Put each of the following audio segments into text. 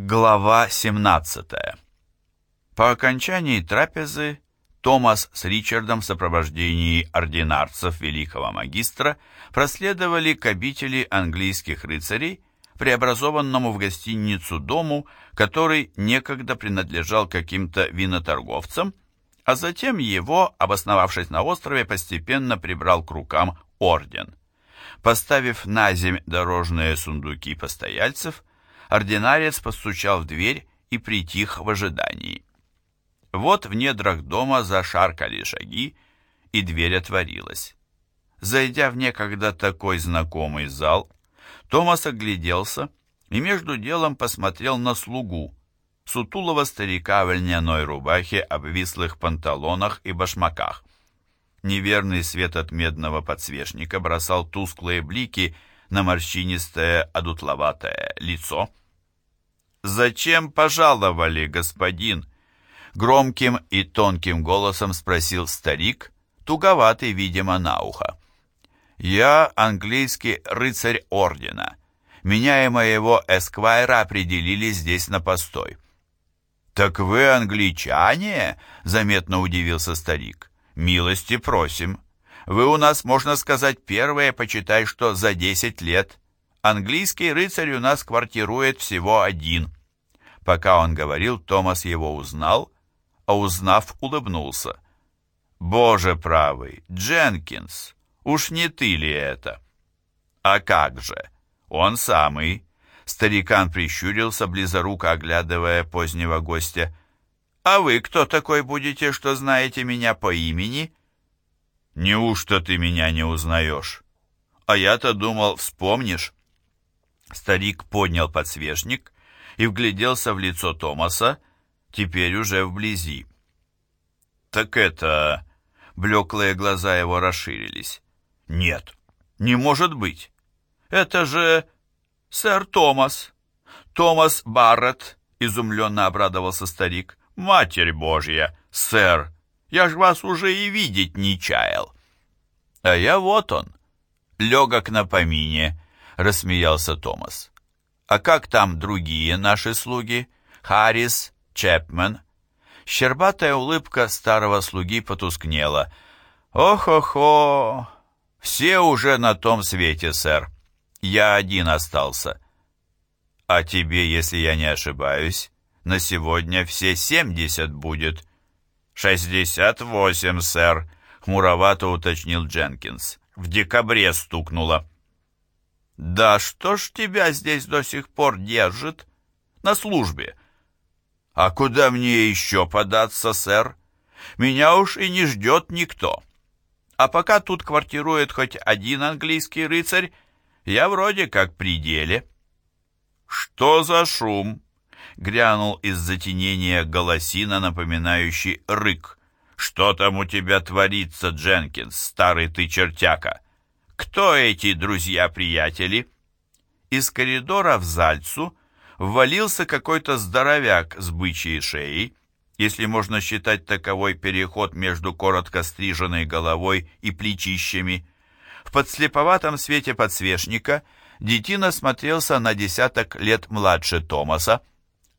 Глава 17 По окончании трапезы Томас с Ричардом в сопровождении ординарцев великого магистра проследовали к обители английских рыцарей, преобразованному в гостиницу дому, который некогда принадлежал каким-то виноторговцам, а затем его, обосновавшись на острове, постепенно прибрал к рукам орден. Поставив на земь дорожные сундуки постояльцев, ординарец постучал в дверь и притих в ожидании. Вот в недрах дома зашаркали шаги, и дверь отворилась. Зайдя в некогда такой знакомый зал, Томас огляделся и между делом посмотрел на слугу, сутулого старика в льняной рубахе, обвислых панталонах и башмаках. Неверный свет от медного подсвечника бросал тусклые блики на морщинистое, одутловатое лицо. «Зачем пожаловали, господин?» Громким и тонким голосом спросил старик, туговатый, видимо, на ухо. «Я английский рыцарь ордена. Меня и моего эсквайра определили здесь на постой». «Так вы англичане?» — заметно удивился старик. «Милости просим. Вы у нас, можно сказать, первые, почитай, что за десять лет. Английский рыцарь у нас квартирует всего один». Пока он говорил, Томас его узнал, а узнав, улыбнулся. «Боже правый, Дженкинс, уж не ты ли это?» «А как же? Он самый!» Старикан прищурился, близоруко оглядывая позднего гостя. «А вы кто такой будете, что знаете меня по имени?» «Неужто ты меня не узнаешь?» «А я-то думал, вспомнишь». Старик поднял подсвечник и вгляделся в лицо Томаса, теперь уже вблизи. «Так это...» Блеклые глаза его расширились. «Нет, не может быть. Это же сэр Томас. Томас Барретт», — изумленно обрадовался старик. «Матерь Божья, сэр, я ж вас уже и видеть не чаял». «А я вот он, легок на помине», — рассмеялся Томас. «А как там другие наши слуги? Харрис, Чепмен?» Щербатая улыбка старого слуги потускнела. «Ох-охо! Все уже на том свете, сэр. Я один остался. А тебе, если я не ошибаюсь, на сегодня все семьдесят будет». «Шестьдесят восемь, сэр», — хмуровато уточнил Дженкинс. «В декабре стукнуло». «Да что ж тебя здесь до сих пор держит? На службе?» «А куда мне еще податься, сэр? Меня уж и не ждет никто. А пока тут квартирует хоть один английский рыцарь, я вроде как при деле». «Что за шум?» — грянул из затенения голосина, напоминающий рык. «Что там у тебя творится, Дженкинс, старый ты чертяка? Кто эти друзья-приятели?» Из коридора в Зальцу ввалился какой-то здоровяк с бычьей шеей, если можно считать таковой переход между коротко стриженной головой и плечищами. В подслеповатом свете подсвечника детина смотрелся на десяток лет младше Томаса,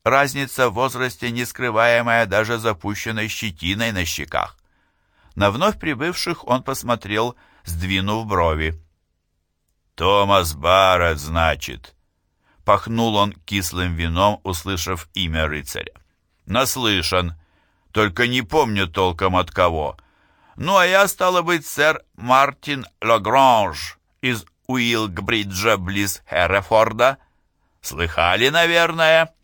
разница в возрасте не скрываемая даже запущенной щетиной на щеках. На вновь прибывших он посмотрел, сдвинув брови. «Томас Барретт, значит», Пахнул он кислым вином, услышав имя рыцаря. «Наслышан, только не помню толком от кого. Ну, а я, стало быть, сэр Мартин Лагранж из Уилкбриджа близ Херефорда. Слыхали, наверное?»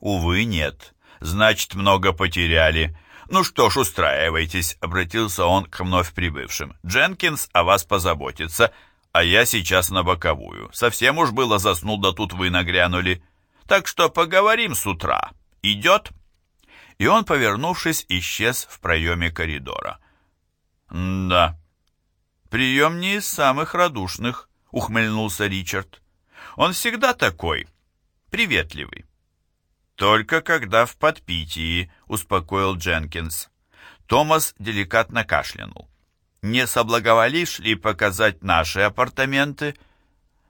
«Увы, нет. Значит, много потеряли. Ну что ж, устраивайтесь», — обратился он к вновь прибывшим. «Дженкинс о вас позаботится» а я сейчас на боковую. Совсем уж было заснул, да тут вы нагрянули. Так что поговорим с утра. Идет?» И он, повернувшись, исчез в проеме коридора. «Да, прием не из самых радушных», — ухмыльнулся Ричард. «Он всегда такой, приветливый». «Только когда в подпитии», — успокоил Дженкинс. Томас деликатно кашлянул не соблаговолишь ли показать наши апартаменты?»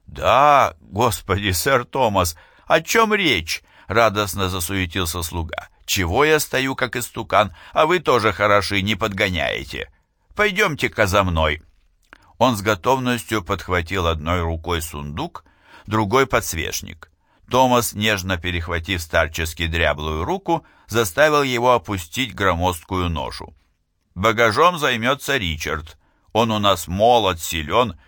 «Да, господи, сэр Томас, о чем речь?» радостно засуетился слуга. «Чего я стою, как истукан, а вы тоже хороши, не подгоняете? Пойдемте-ка за мной!» Он с готовностью подхватил одной рукой сундук, другой подсвечник. Томас, нежно перехватив старчески дряблую руку, заставил его опустить громоздкую ношу. «Багажом займется Ричард. Он у нас молод, силен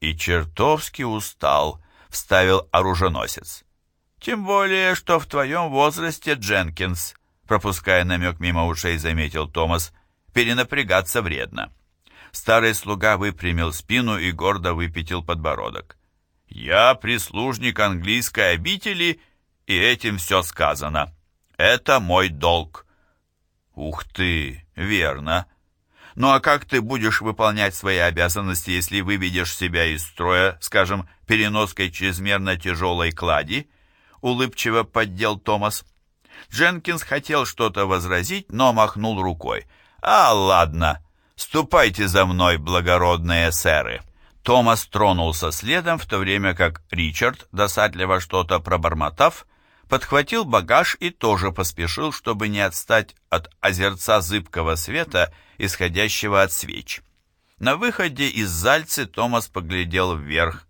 и чертовски устал», — вставил оруженосец. «Тем более, что в твоем возрасте, Дженкинс», пропуская намек мимо ушей, заметил Томас, «перенапрягаться вредно». Старый слуга выпрямил спину и гордо выпятил подбородок. «Я прислужник английской обители, и этим все сказано. Это мой долг». «Ух ты, верно. Ну а как ты будешь выполнять свои обязанности, если выведешь себя из строя, скажем, переноской чрезмерно тяжелой клади?» Улыбчиво поддел Томас. Дженкинс хотел что-то возразить, но махнул рукой. «А, ладно, ступайте за мной, благородные сэры». Томас тронулся следом, в то время как Ричард, досадливо что-то пробормотав, подхватил багаж и тоже поспешил, чтобы не отстать от озерца зыбкого света, исходящего от свеч. На выходе из Зальцы Томас поглядел вверх.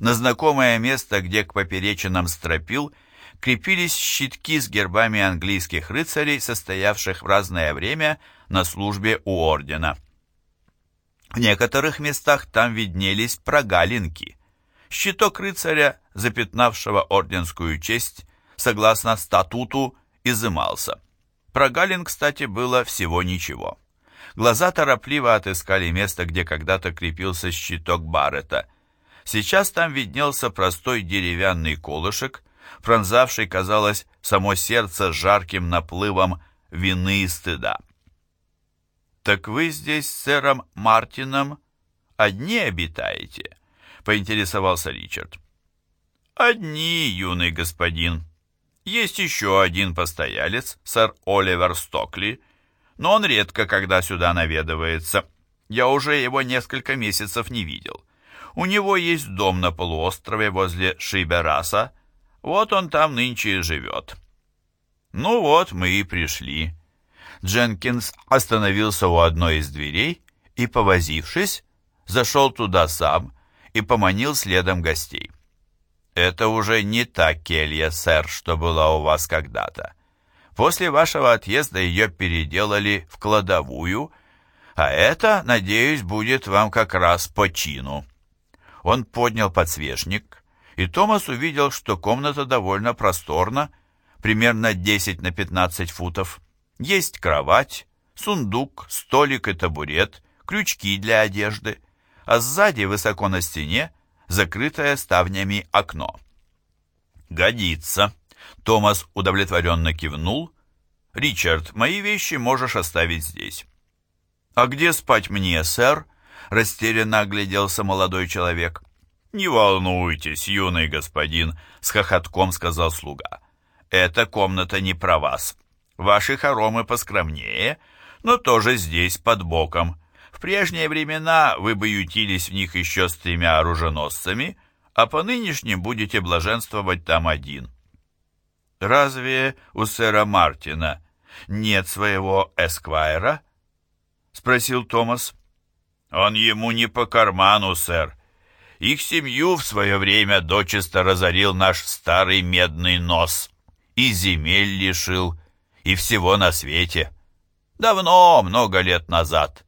На знакомое место, где к поперечинам стропил, крепились щитки с гербами английских рыцарей, состоявших в разное время на службе у ордена. В некоторых местах там виднелись прогалинки. Щиток рыцаря, запятнавшего орденскую честь, согласно статуту, изымался. Прогалин, кстати, было всего ничего. Глаза торопливо отыскали место, где когда-то крепился щиток Баррета. Сейчас там виднелся простой деревянный колышек, пронзавший, казалось, само сердце жарким наплывом вины и стыда. «Так вы здесь с сэром Мартином одни обитаете?» — поинтересовался Ричард. «Одни, юный господин. Есть еще один постоялец, сэр Оливер Стокли, но он редко когда сюда наведывается. Я уже его несколько месяцев не видел. У него есть дом на полуострове возле Шибераса, вот он там нынче и живет». «Ну вот, мы и пришли». Дженкинс остановился у одной из дверей и, повозившись, зашел туда сам и поманил следом гостей. «Это уже не та келья, сэр, что была у вас когда-то. После вашего отъезда ее переделали в кладовую, а это, надеюсь, будет вам как раз по чину». Он поднял подсвечник, и Томас увидел, что комната довольно просторна, примерно 10 на 15 футов. Есть кровать, сундук, столик и табурет, крючки для одежды, а сзади, высоко на стене, закрытое ставнями окно. «Годится!» Томас удовлетворенно кивнул. «Ричард, мои вещи можешь оставить здесь». «А где спать мне, сэр?» Растерянно огляделся молодой человек. «Не волнуйтесь, юный господин», — с хохотком сказал слуга. «Эта комната не про вас. Ваши хоромы поскромнее, но тоже здесь, под боком. В прежние времена вы бы ютились в них еще с тремя оруженосцами, а по нынешним будете блаженствовать там один. Разве у сэра Мартина нет своего эсквайра? Спросил Томас. Он ему не по карману, сэр. Их семью в свое время дочисто разорил наш старый медный нос. И земель лишил, и всего на свете. Давно, много лет назад.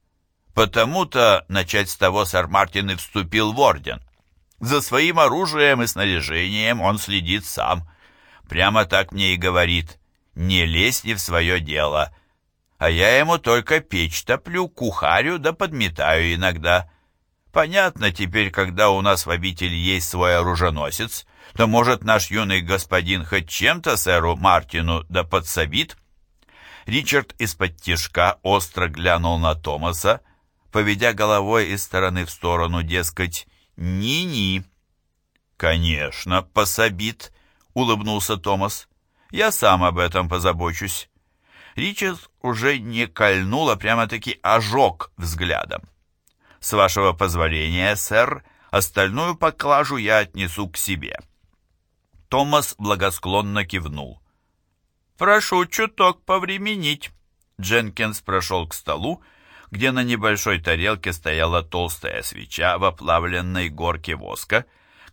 Потому-то начать с того сэр Мартин и вступил в орден. За своим оружием и снаряжением он следит сам. Прямо так мне и говорит, не лезь не в свое дело. А я ему только печь топлю, кухарю да подметаю иногда. Понятно теперь, когда у нас в обители есть свой оруженосец, то, может, наш юный господин хоть чем-то сэру Мартину да подсобит?» Ричард из-под тишка остро глянул на Томаса, поведя головой из стороны в сторону, дескать, «Ни-ни». «Конечно, пособит», — улыбнулся Томас. «Я сам об этом позабочусь». Ричард уже не кольнул, а прямо-таки ожег взглядом. «С вашего позволения, сэр, остальную поклажу я отнесу к себе». Томас благосклонно кивнул. «Прошу чуток повременить». Дженкинс прошел к столу, где на небольшой тарелке стояла толстая свеча в оплавленной горке воска.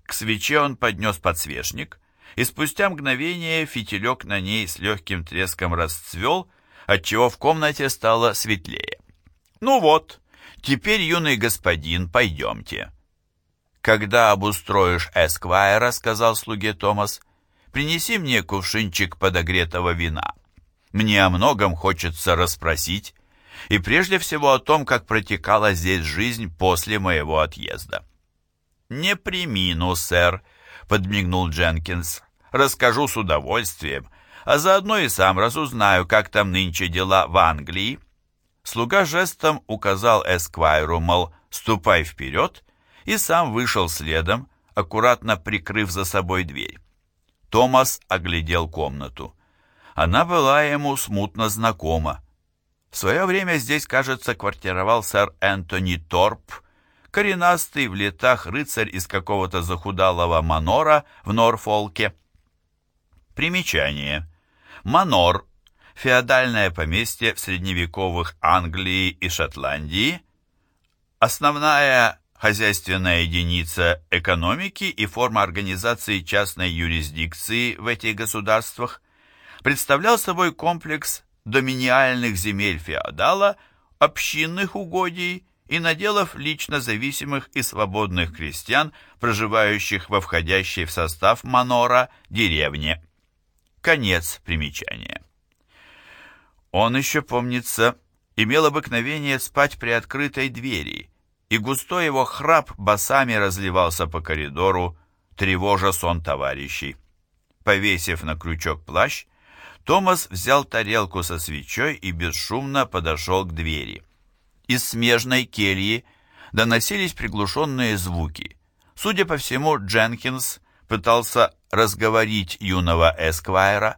К свече он поднес подсвечник, и спустя мгновение фитилек на ней с легким треском расцвел, отчего в комнате стало светлее. «Ну вот, теперь, юный господин, пойдемте». «Когда обустроишь Эсквайра, — сказал слуге Томас, — принеси мне кувшинчик подогретого вина. Мне о многом хочется расспросить, и прежде всего о том, как протекала здесь жизнь после моего отъезда». «Не примину, сэр», — подмигнул Дженкинс. «Расскажу с удовольствием, а заодно и сам разузнаю, как там нынче дела в Англии». Слуга жестом указал Эсквайру, мол, «ступай вперед», и сам вышел следом, аккуратно прикрыв за собой дверь. Томас оглядел комнату. Она была ему смутно знакома. В свое время здесь, кажется, квартировал сэр Энтони Торп, коренастый в летах рыцарь из какого-то захудалого манора в Норфолке. Примечание. Манор – феодальное поместье в средневековых Англии и Шотландии. Основная хозяйственная единица экономики и форма организации частной юрисдикции в этих государствах, представлял собой комплекс доминиальных земель феодала, общинных угодий и наделов лично зависимых и свободных крестьян, проживающих во входящей в состав манора деревне. Конец примечания. Он еще, помнится, имел обыкновение спать при открытой двери – и густой его храп басами разливался по коридору, тревожа сон товарищей. Повесив на крючок плащ, Томас взял тарелку со свечой и бесшумно подошел к двери. Из смежной кельи доносились приглушенные звуки. Судя по всему, Дженкинс пытался разговорить юного Эсквайра.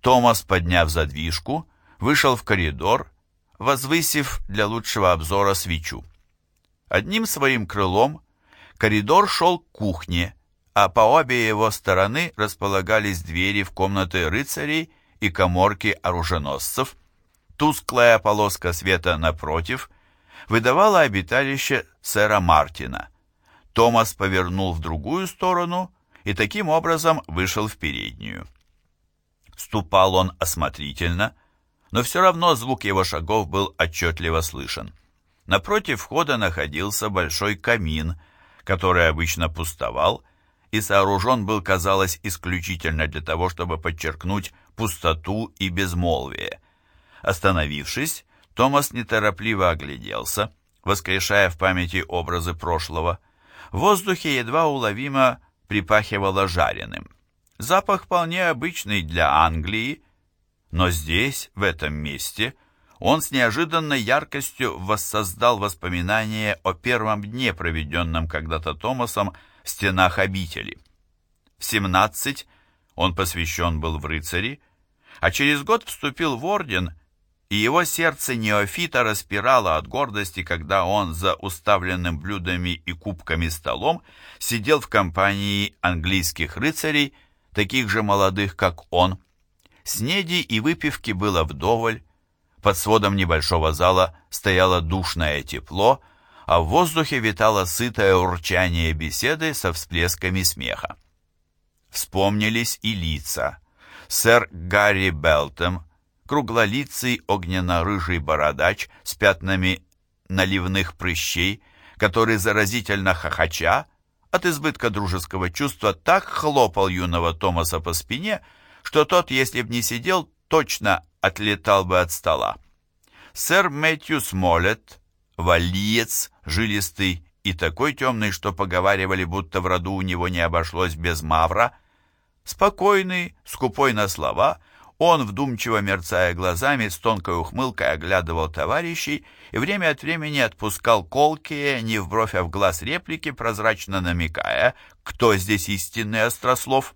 Томас, подняв задвижку, вышел в коридор, возвысив для лучшего обзора свечу. Одним своим крылом коридор шел к кухне, а по обе его стороны располагались двери в комнаты рыцарей и коморки оруженосцев. Тусклая полоска света напротив выдавала обиталище сэра Мартина. Томас повернул в другую сторону и таким образом вышел в переднюю. Ступал он осмотрительно, но все равно звук его шагов был отчетливо слышен. Напротив входа находился большой камин, который обычно пустовал, и сооружен был, казалось, исключительно для того, чтобы подчеркнуть пустоту и безмолвие. Остановившись, Томас неторопливо огляделся, воскрешая в памяти образы прошлого. В воздухе едва уловимо припахивало жареным. Запах вполне обычный для Англии, но здесь, в этом месте, он с неожиданной яркостью воссоздал воспоминания о первом дне, проведенном когда-то Томасом в стенах обители. В 17 он посвящен был в рыцари, а через год вступил в орден, и его сердце неофита распирало от гордости, когда он за уставленным блюдами и кубками столом сидел в компании английских рыцарей, таких же молодых, как он. Снеди и выпивки было вдоволь, под сводом небольшого зала стояло душное тепло, а в воздухе витало сытое урчание беседы со всплесками смеха. Вспомнились и лица. Сэр Гарри Белтем, круглолицый огненно-рыжий бородач с пятнами наливных прыщей, который заразительно хохоча, от избытка дружеского чувства так хлопал юного Томаса по спине, что тот, если б не сидел, точно отлетал бы от стола. Сэр Мэтью Смолет, валиец, жилистый и такой темный, что поговаривали, будто в роду у него не обошлось без мавра, спокойный, скупой на слова, он, вдумчиво мерцая глазами, с тонкой ухмылкой оглядывал товарищей и время от времени отпускал колкие, не в бровь, а в глаз реплики, прозрачно намекая, кто здесь истинный острослов.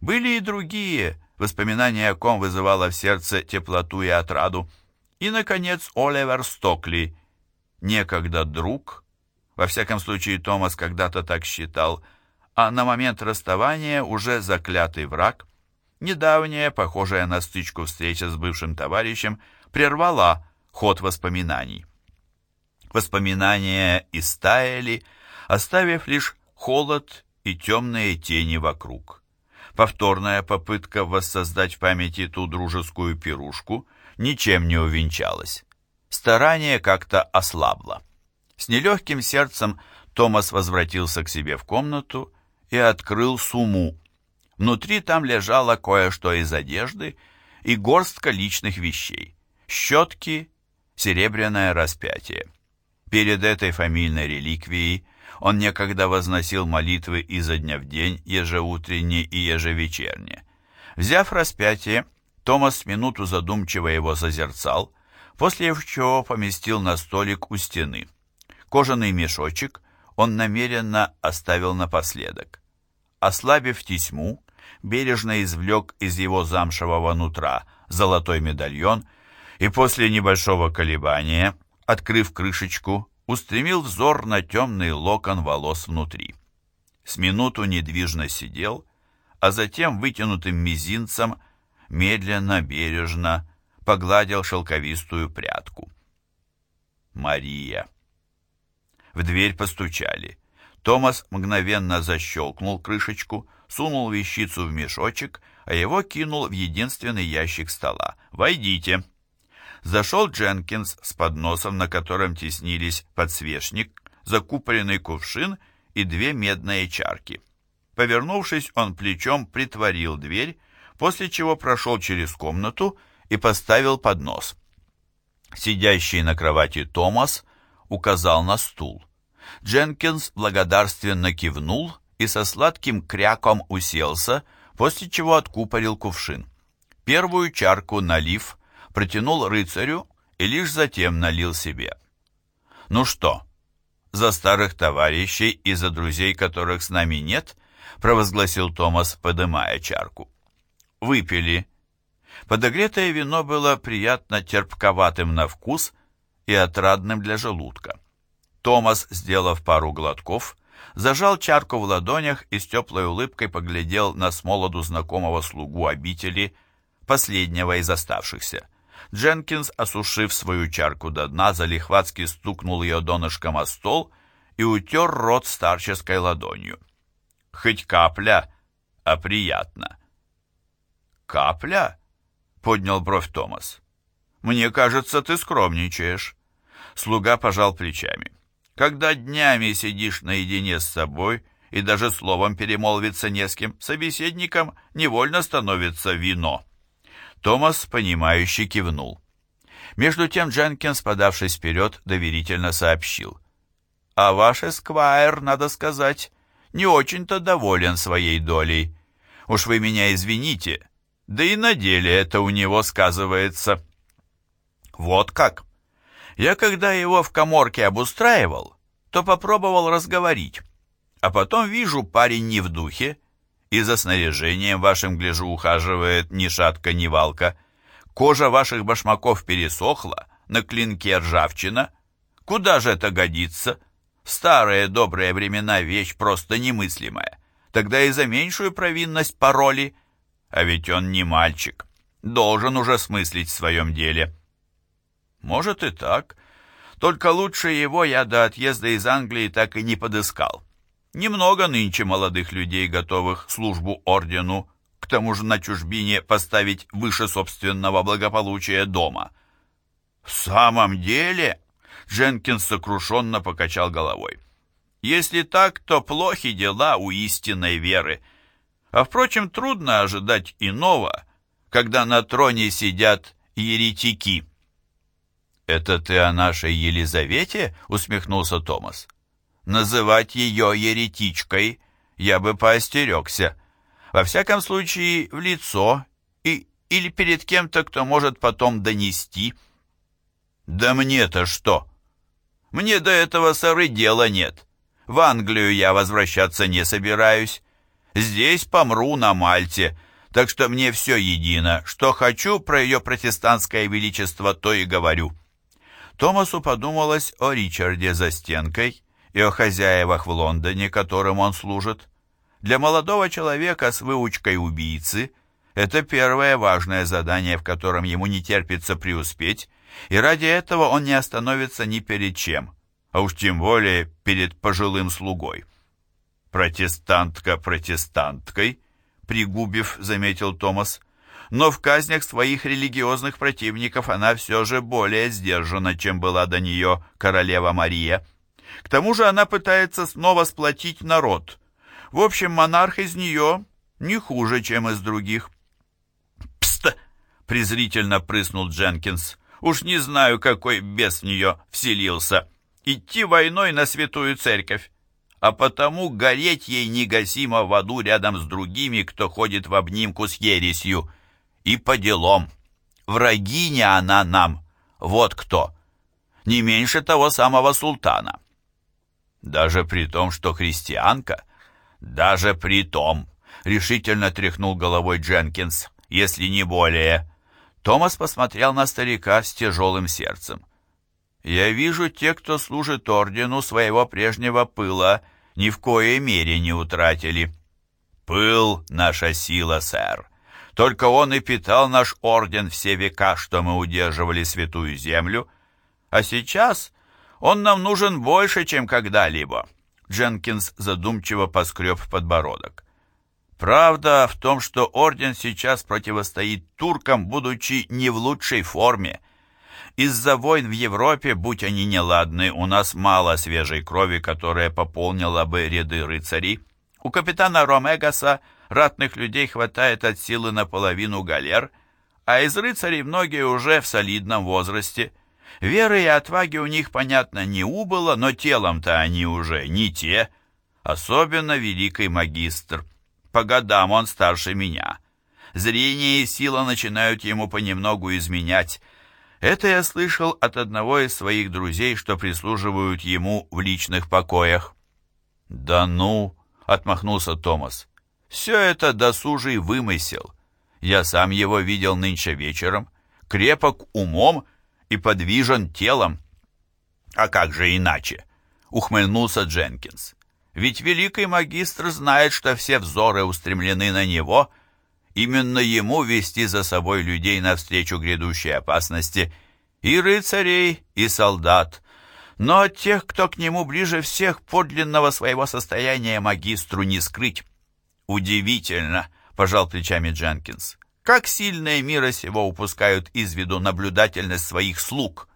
Были и другие, воспоминание о ком вызывало в сердце теплоту и отраду. И, наконец, Оливер Стокли, некогда друг, во всяком случае Томас когда-то так считал, а на момент расставания уже заклятый враг, недавняя, похожая на стычку встреча с бывшим товарищем, прервала ход воспоминаний. Воспоминания истаяли, оставив лишь холод и темные тени вокруг. Повторная попытка воссоздать в памяти ту дружескую пирушку ничем не увенчалась. Старание как-то ослабло. С нелегким сердцем Томас возвратился к себе в комнату и открыл сумму. Внутри там лежало кое-что из одежды и горстка личных вещей. Щетки, серебряное распятие. Перед этой фамильной реликвией он некогда возносил молитвы изо дня в день, ежеутренне и ежевечерне. Взяв распятие, Томас минуту задумчиво его созерцал, после чего поместил на столик у стены. Кожаный мешочек он намеренно оставил напоследок. Ослабив тесьму, бережно извлек из его замшевого нутра золотой медальон и после небольшого колебания, открыв крышечку, устремил взор на темный локон волос внутри. С минуту недвижно сидел, а затем вытянутым мизинцем медленно, бережно погладил шелковистую прядку. Мария. В дверь постучали. Томас мгновенно защелкнул крышечку, сунул вещицу в мешочек, а его кинул в единственный ящик стола. «Войдите!» Зашел Дженкинс с подносом, на котором теснились подсвечник, закупоренный кувшин и две медные чарки. Повернувшись, он плечом притворил дверь, после чего прошел через комнату и поставил поднос. Сидящий на кровати Томас указал на стул. Дженкинс благодарственно кивнул и со сладким кряком уселся, после чего откупорил кувшин. Первую чарку налив, протянул рыцарю и лишь затем налил себе. «Ну что, за старых товарищей и за друзей, которых с нами нет?» провозгласил Томас, подымая чарку. Выпили. Подогретое вино было приятно терпковатым на вкус и отрадным для желудка. Томас, сделав пару глотков, зажал чарку в ладонях и с теплой улыбкой поглядел на смолоду знакомого слугу обители, последнего из оставшихся. Дженкинс, осушив свою чарку до дна, залихватски стукнул ее донышком о стол и утер рот старческой ладонью. «Хоть капля, а приятно». «Капля?» — поднял бровь Томас. «Мне кажется, ты скромничаешь». Слуга пожал плечами. Когда днями сидишь наедине с собой и даже словом перемолвиться не с кем, собеседником невольно становится вино. Томас, понимающе кивнул. Между тем Дженкинс, подавшись вперед, доверительно сообщил. «А ваш эсквайр, надо сказать, не очень-то доволен своей долей. Уж вы меня извините, да и на деле это у него сказывается». «Вот как?» Я когда его в коморке обустраивал, то попробовал разговорить. А потом вижу, парень не в духе, и за снаряжением вашим, гляжу, ухаживает ни шатка, ни валка. Кожа ваших башмаков пересохла, на клинке ржавчина. Куда же это годится? старые добрые времена вещь просто немыслимая. Тогда и за меньшую провинность пароли. А ведь он не мальчик. Должен уже смыслить в своем деле. Может и так. Только лучше его я до отъезда из Англии так и не подыскал. Немного нынче молодых людей, готовых службу ордену, к тому же на чужбине поставить выше собственного благополучия дома. В самом деле, Дженкинс сокрушенно покачал головой. Если так, то плохи дела у истинной веры. А впрочем, трудно ожидать иного, когда на троне сидят еретики. «Это ты о нашей Елизавете?» — усмехнулся Томас. «Называть ее еретичкой я бы поостерегся. Во всяком случае, в лицо и, или перед кем-то, кто может потом донести». «Да мне-то что? Мне до этого сыры дела нет. В Англию я возвращаться не собираюсь. Здесь помру на Мальте, так что мне все едино. Что хочу про ее протестантское величество, то и говорю». Томасу подумалось о Ричарде за стенкой и о хозяевах в Лондоне, которым он служит. Для молодого человека с выучкой убийцы это первое важное задание, в котором ему не терпится преуспеть, и ради этого он не остановится ни перед чем, а уж тем более перед пожилым слугой. «Протестантка протестанткой», — пригубив, заметил Томас, но в казнях своих религиозных противников она все же более сдержана, чем была до нее королева Мария. К тому же она пытается снова сплотить народ. В общем, монарх из нее не хуже, чем из других. «Пст!» — презрительно прыснул Дженкинс. «Уж не знаю, какой бес в нее вселился. Идти войной на святую церковь а потому гореть ей негасимо в аду рядом с другими, кто ходит в обнимку с ересью. И по делам. Врагиня она нам, вот кто. Не меньше того самого султана. Даже при том, что христианка, даже при том, решительно тряхнул головой Дженкинс, если не более. Томас посмотрел на старика с тяжелым сердцем. «Я вижу, те, кто служит ордену, своего прежнего пыла ни в коей мере не утратили». «Пыл — наша сила, сэр. Только он и питал наш орден все века, что мы удерживали святую землю. А сейчас он нам нужен больше, чем когда-либо». Дженкинс задумчиво поскреб подбородок. Правда в том, что орден сейчас противостоит туркам, будучи не в лучшей форме. Из-за войн в Европе, будь они неладны, у нас мало свежей крови, которая пополнила бы ряды рыцарей. У капитана Ромегаса ратных людей хватает от силы наполовину галер, а из рыцарей многие уже в солидном возрасте. Веры и отваги у них, понятно, не убыло, но телом-то они уже не те, особенно великий магистр. По годам он старше меня. Зрение и сила начинают ему понемногу изменять. Это я слышал от одного из своих друзей, что прислуживают ему в личных покоях. «Да ну!» — отмахнулся Томас. Все это досужий вымысел. Я сам его видел нынче вечером, крепок умом и подвижен телом. А как же иначе? Ухмыльнулся Дженкинс. Ведь великий магистр знает, что все взоры устремлены на него, именно ему вести за собой людей навстречу грядущей опасности, и рыцарей, и солдат, но от тех, кто к нему ближе всех, подлинного своего состояния магистру не скрыть. «Удивительно», — пожал плечами Дженкинс, «как сильные мира сего упускают из виду наблюдательность своих слуг».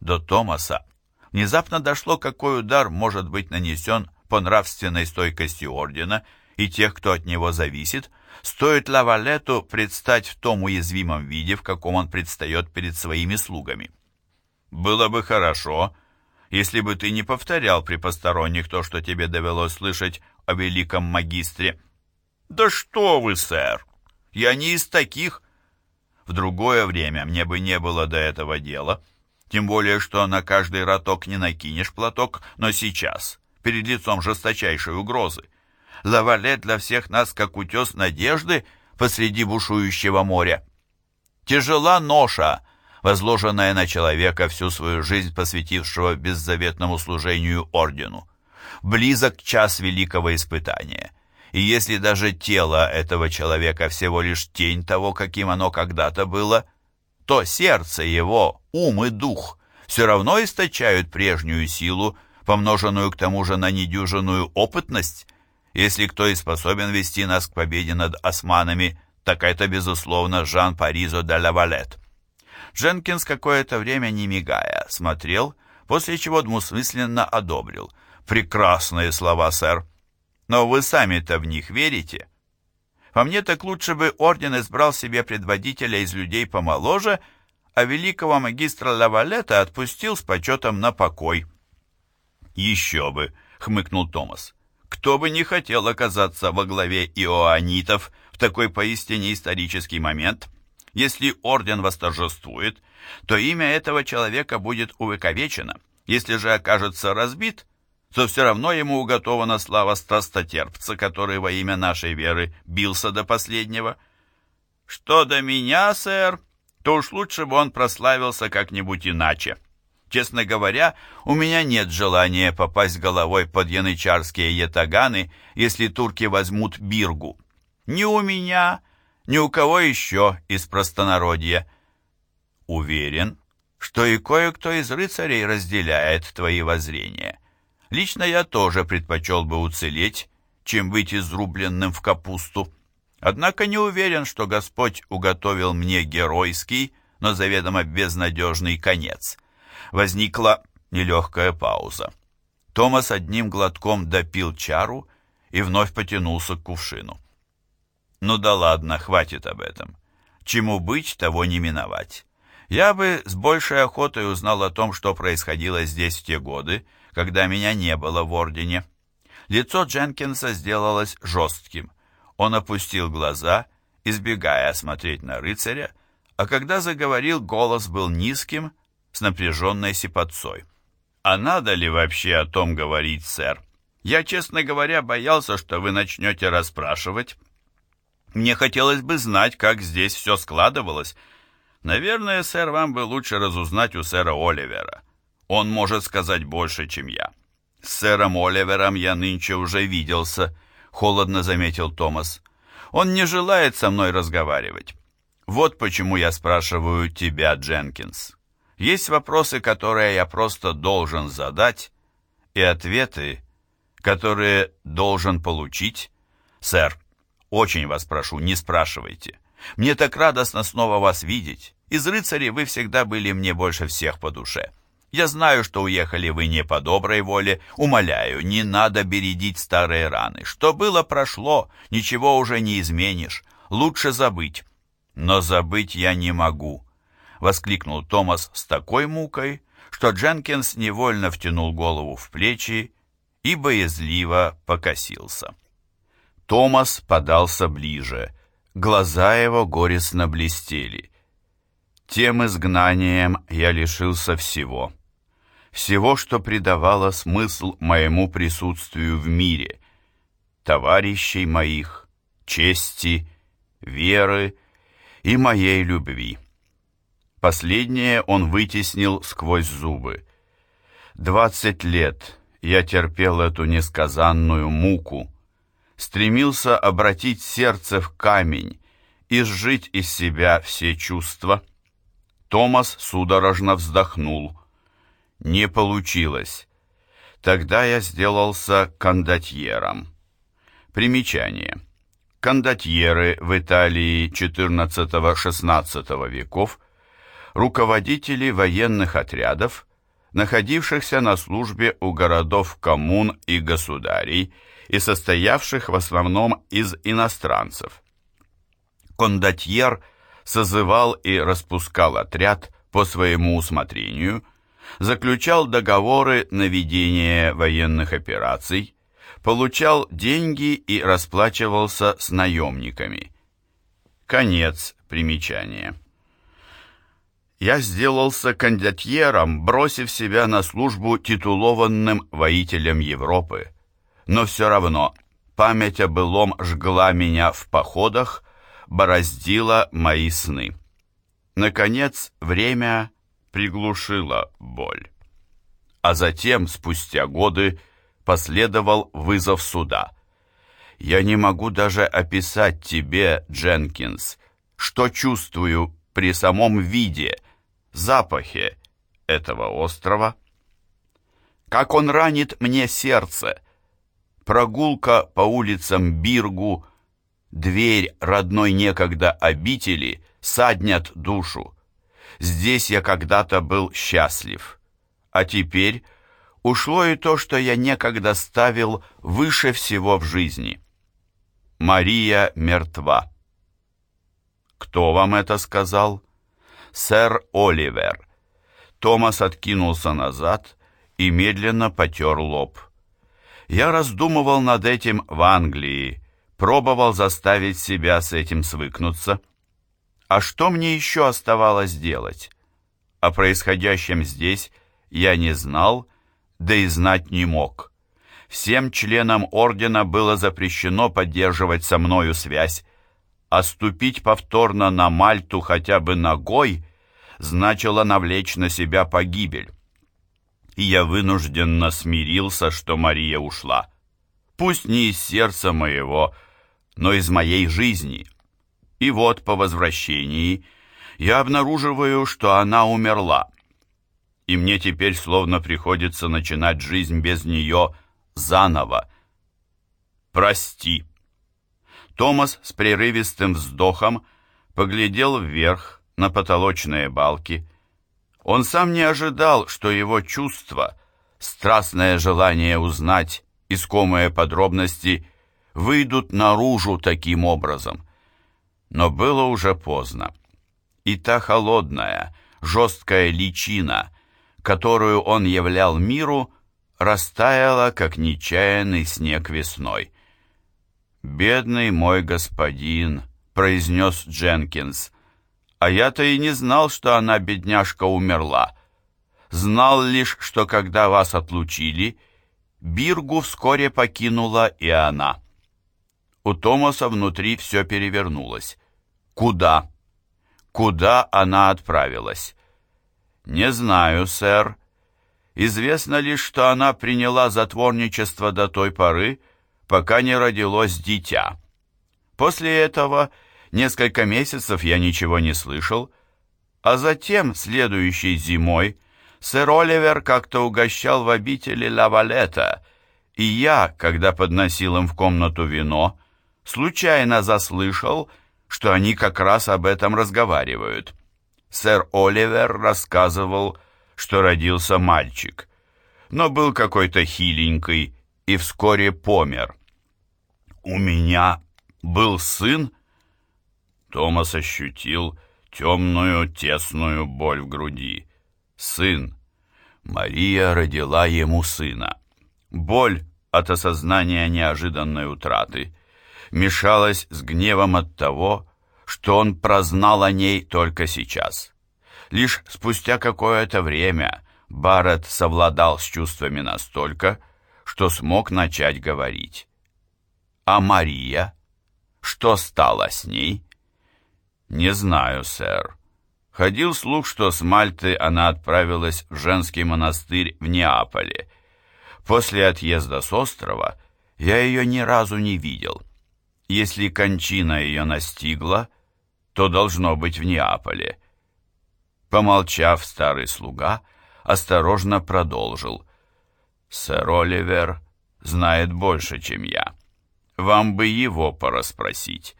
До Томаса внезапно дошло, какой удар может быть нанесен по нравственной стойкости ордена и тех, кто от него зависит, стоит Лавалету предстать в том уязвимом виде, в каком он предстает перед своими слугами. «Было бы хорошо», если бы ты не повторял при посторонних то, что тебе довелось слышать о великом магистре. Да что вы, сэр, я не из таких. В другое время мне бы не было до этого дела, тем более, что на каждый роток не накинешь платок, но сейчас, перед лицом жесточайшей угрозы, Лавалет для всех нас, как утес надежды посреди бушующего моря. Тяжела ноша, возложенная на человека всю свою жизнь, посвятившего беззаветному служению ордену. Близок час великого испытания. И если даже тело этого человека всего лишь тень того, каким оно когда-то было, то сердце его, ум и дух все равно источают прежнюю силу, помноженную к тому же на недюжинную опытность. Если кто и способен вести нас к победе над османами, так это, безусловно, Жан Паризо де Лавалет. Дженкинс какое-то время, не мигая, смотрел, после чего двусмысленно одобрил. «Прекрасные слова, сэр. Но вы сами-то в них верите?» «По мне так лучше бы орден избрал себе предводителя из людей помоложе, а великого магистра Лавалета отпустил с почетом на покой». «Еще бы!» — хмыкнул Томас. «Кто бы не хотел оказаться во главе иоанитов в такой поистине исторический момент?» Если орден восторжествует, то имя этого человека будет увековечено. Если же окажется разбит, то все равно ему уготована слава страстотерпца, который во имя нашей веры бился до последнего. Что до меня, сэр, то уж лучше бы он прославился как-нибудь иначе. Честно говоря, у меня нет желания попасть головой под янычарские ятаганы, если турки возьмут Биргу. Ни у меня, ни у кого еще из простонародья. Уверен, что и кое-кто из рыцарей разделяет твои воззрения. Лично я тоже предпочел бы уцелеть, чем быть изрубленным в капусту. Однако не уверен, что Господь уготовил мне геройский, но заведомо безнадежный конец. Возникла нелегкая пауза. Томас одним глотком допил чару и вновь потянулся к кувшину. «Ну да ладно, хватит об этом. Чему быть, того не миновать. Я бы с большей охотой узнал о том, что происходило здесь в те годы, когда меня не было в Ордене. Лицо Дженкинса сделалось жестким. Он опустил глаза, избегая смотреть на рыцаря, а когда заговорил, голос был низким, с напряженной сипотцой. «А надо ли вообще о том говорить, сэр? Я, честно говоря, боялся, что вы начнете расспрашивать. Мне хотелось бы знать, как здесь все складывалось. Наверное, сэр, вам бы лучше разузнать у сэра Оливера. Он может сказать больше, чем я. С сэром Оливером я нынче уже виделся, холодно заметил Томас. Он не желает со мной разговаривать. Вот почему я спрашиваю тебя, Дженкинс. Есть вопросы, которые я просто должен задать, и ответы, которые должен получить. Сэр, очень вас прошу, не спрашивайте. Мне так радостно снова вас видеть. Из рыцарей вы всегда были мне больше всех по душе. Я знаю, что уехали вы не по доброй воле. Умоляю, не надо бередить старые раны. Что было, прошло, ничего уже не изменишь. Лучше забыть. Но забыть я не могу, — воскликнул Томас с такой мукой, что Дженкинс невольно втянул голову в плечи и боязливо покосился. Томас подался ближе. Глаза его горестно блестели. Тем изгнанием я лишился всего всего, что придавало смысл моему присутствию в мире, товарищей моих, чести, веры и моей любви. Последнее он вытеснил сквозь зубы. Двадцать лет я терпел эту несказанную муку, стремился обратить сердце в камень и сжить из себя все чувства. Томас судорожно вздохнул — не получилось. Тогда я сделался кондотьером. Примечание. Кондотьеры в Италии XIV-XVI веков – руководители военных отрядов, находившихся на службе у городов коммун и государей и состоявших в основном из иностранцев. Кондотьер созывал и распускал отряд по своему усмотрению – заключал договоры на ведение военных операций, получал деньги и расплачивался с наемниками. Конец примечания. Я сделался кондотьером, бросив себя на службу титулованным воителем Европы. Но все равно память о былом жгла меня в походах, бороздила мои сны. Наконец, время приглушила боль. А затем, спустя годы, последовал вызов суда. Я не могу даже описать тебе, Дженкинс, что чувствую при самом виде, запахе этого острова. Как он ранит мне сердце. Прогулка по улицам Биргу, дверь родной некогда обители саднят душу. Здесь я когда-то был счастлив. А теперь ушло и то, что я некогда ставил выше всего в жизни. Мария мертва. Кто вам это сказал? Сэр Оливер. Томас откинулся назад и медленно потер лоб. Я раздумывал над этим в Англии, пробовал заставить себя с этим свыкнуться. А что мне еще оставалось делать? О происходящем здесь я не знал, да и знать не мог. Всем членам ордена было запрещено поддерживать со мною связь, а ступить повторно на Мальту хотя бы ногой значило навлечь на себя погибель. и я вынужденно смирился, что Мария ушла. Пусть не из сердца моего, но из моей жизни. И вот по возвращении я обнаруживаю, что она умерла. И мне теперь словно приходится начинать жизнь без нее заново. Прости. Томас с прерывистым вздохом поглядел вверх на потолочные балки. Он сам не ожидал, что его чувство, страстное желание узнать искомые подробности, выйдут наружу таким образом. Но было уже поздно. И та холодная, жесткая личина, которую он являл миру, растаяла, как нечаянный снег весной. «Бедный мой господин», — произнес Дженкинс, — «а я-то и не знал, что она, бедняжка, умерла. Знал лишь, что когда вас отлучили, Биргу вскоре покинула и она». У Томаса внутри все перевернулось. Куда? Куда она отправилась? Не знаю, сэр. Известно лишь, что она приняла затворничество до той поры, пока не родилось дитя. После этого несколько месяцев я ничего не слышал, а затем, следующей зимой, сэр Оливер как-то угощал в обители Лавалета, и я, когда подносил им в комнату вино, случайно заслышал, что они как раз об этом разговаривают. Сэр Оливер рассказывал, что родился мальчик, но был какой-то хиленький и вскоре помер. «У меня был сын?» Томас ощутил темную, тесную боль в груди. «Сын!» Мария родила ему сына. Боль от осознания неожиданной утраты мешалась с гневом от того, что он прознал о ней только сейчас. Лишь спустя какое-то время Барретт совладал с чувствами настолько, что смог начать говорить. А Мария? Что стало с ней? Не знаю, сэр. Ходил слух, что с Мальты она отправилась в женский монастырь в Неаполе. После отъезда с острова я ее ни разу не видел. Если кончина ее настигла, то должно быть в Неаполе. Помолчав, старый слуга осторожно продолжил. «Сэр Оливер знает больше, чем я. Вам бы его порасспросить.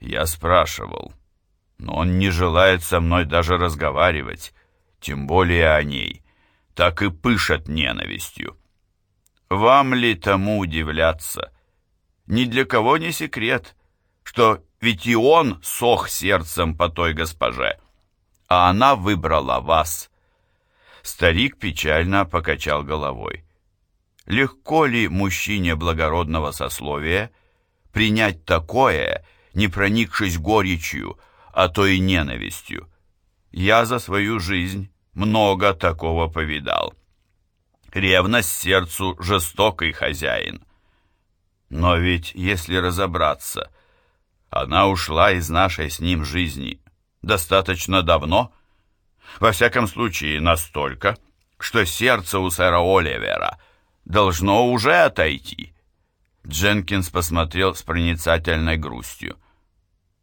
Я спрашивал, но он не желает со мной даже разговаривать, тем более о ней. Так и пышет ненавистью. Вам ли тому удивляться? Ни для кого не секрет, что ведь и он сох сердцем по той госпоже, а она выбрала вас. Старик печально покачал головой. Легко ли мужчине благородного сословия принять такое, не проникшись горечью, а то и ненавистью? Я за свою жизнь много такого повидал. Ревность сердцу жестокий хозяин. Но ведь, если разобраться, она ушла из нашей с ним жизни достаточно давно, во всяком случае настолько, что сердце у сэра Оливера должно уже отойти. Дженкинс посмотрел с проницательной грустью.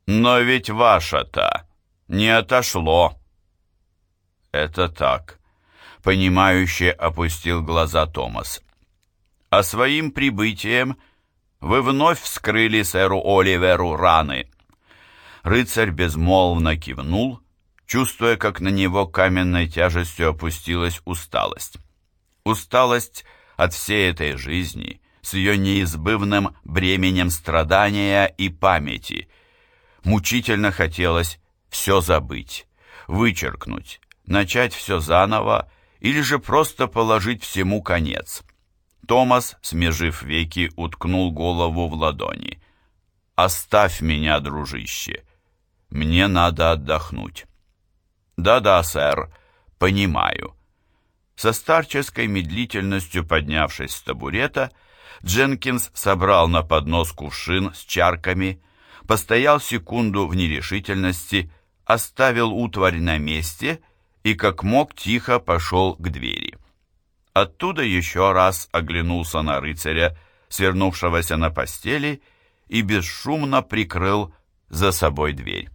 «Но ведь ваше-то не отошло». «Это так», — понимающе опустил глаза Томас. «А своим прибытием вы вновь вскрыли сэру Оливеру раны». Рыцарь безмолвно кивнул, чувствуя, как на него каменной тяжестью опустилась усталость. Усталость от всей этой жизни с ее неизбывным бременем страдания и памяти. Мучительно хотелось все забыть, вычеркнуть, начать все заново или же просто положить всему конец. Томас, смежив веки, уткнул голову в ладони. «Оставь меня, дружище. Мне надо отдохнуть». «Да-да, сэр, понимаю». Со старческой медлительностью поднявшись с табурета, Дженкинс собрал на поднос кувшин с чарками, постоял секунду в нерешительности, оставил утварь на месте и как мог тихо пошел к двери. Оттуда еще раз оглянулся на рыцаря, свернувшегося на постели, и бесшумно прикрыл за собой дверь.